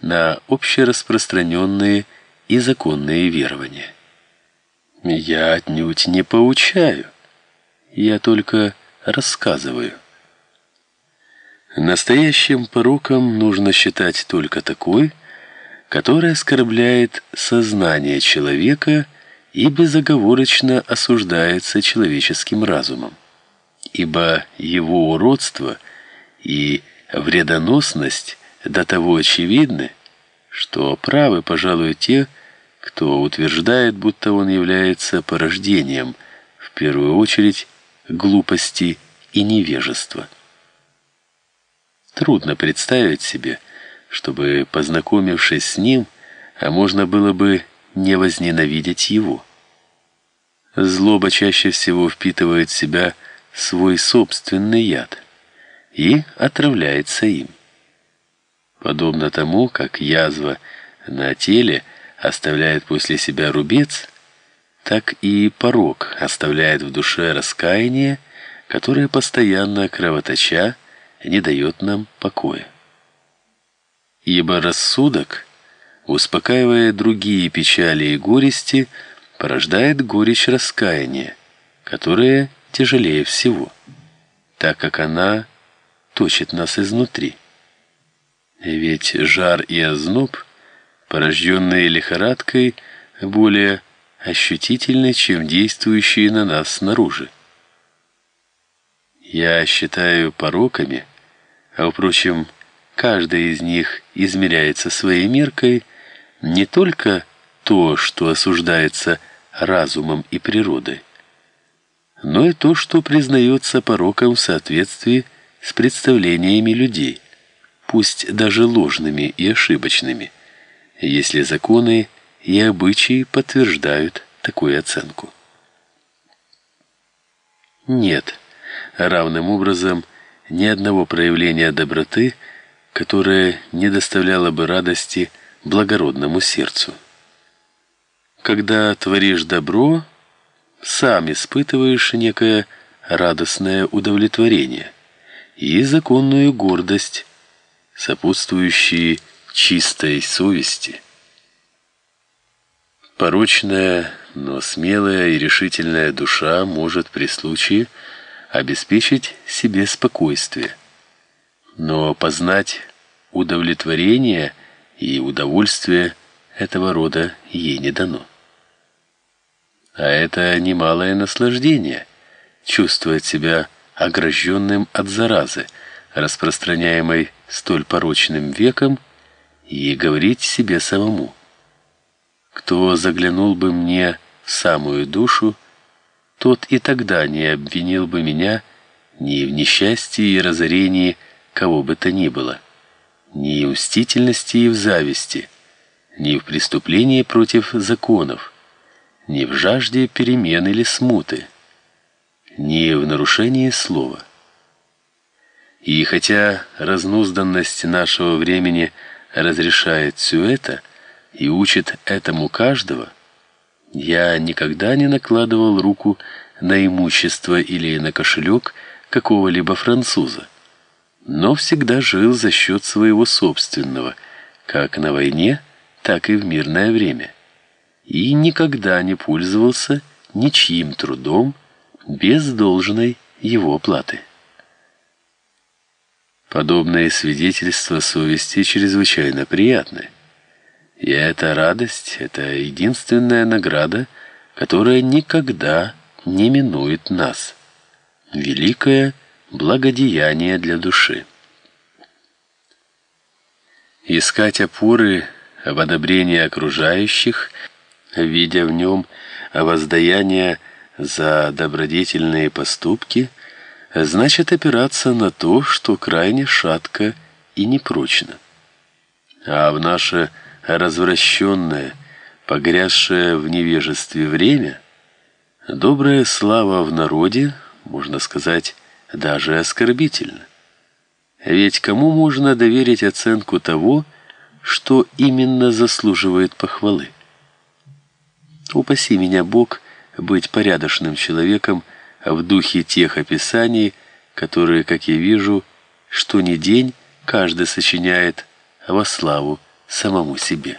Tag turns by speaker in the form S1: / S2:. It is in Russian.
S1: на общераспространенные и законные верования. Я отнюдь не поучаю, я только рассказываю. Настоящим пороком нужно считать только такой, который оскорбляет сознание человека и безоговорочно осуждается человеческим разумом, ибо его уродство и вредоносность до того очевидны, что правы, пожалуй, те, кто утверждает, будто он является порождением, в первую очередь, глупости и невежества. Трудно представить себе, чтобы, познакомившись с ним, а можно было бы не возненавидеть его. Злоба чаще всего впитывает в себя свой собственный яд и отравляется им. Подобно тому, как язва на теле оставляет после себя рубец, так и порок оставляет в душе раскаяние, которое постоянно кровоточа не дает нам покоя. Ибо рассудок, успокаивая другие печали и горести, порождает горечь раскаяния, которая тяжелее всего, так как она точит нас изнутри. Ведь жар и озноб, порожденные лихорадкой, более ощутительны, чем действующие на нас снаружи. Я считаю пороками, а впрочем, каждый из них измеряется своей меркой, не только то, что осуждается разумом и природой, но и то, что признается пороком в соответствии с представлениями людей пусть даже ложными и ошибочными, если законы и обычаи подтверждают такую оценку. Нет, равным образом ни одного проявления доброты, которое не доставляло бы радости благородному сердцу. Когда творишь добро, сам испытываешь некое радостное удовлетворение и законную гордость сопутствующие чистой совести. Порочная, но смелая и решительная душа может при случае обеспечить себе спокойствие, но познать удовлетворение и удовольствие этого рода ей не дано. А это немалое наслаждение чувствовать себя огражденным от заразы, распространяемой столь порочным веком, и говорить себе самому: кто заглянул бы мне в самую душу, тот и тогда не обвинил бы меня ни в несчастье и разорении кого бы то ни было, ни в мстительности и в зависти, ни в преступлении против законов, ни в жажде перемен или смуты, ни в нарушении слова. И хотя разнузданность нашего времени разрешает все это и учит этому каждого, я никогда не накладывал руку на имущество или на кошелек какого-либо француза, но всегда жил за счет своего собственного, как на войне, так и в мирное время, и никогда не пользовался ничьим трудом без должной его платы. Подобные свидетельства совести чрезвычайно приятны. И эта радость это единственная награда, которая никогда не минует нас. Великое благодеяние для души. Искать опоры в одобрении окружающих, видя в нем воздаяние за добродетельные поступки, значит опираться на то, что крайне шатко и непрочно. А в наше развращенное, погрязшее в невежестве время, добрая слава в народе, можно сказать, даже оскорбительна. Ведь кому можно доверить оценку того, что именно заслуживает похвалы? Упаси меня Бог быть порядочным человеком, в духе тех описаний, которые, как я вижу, что ни день каждый сочиняет во славу самому себе.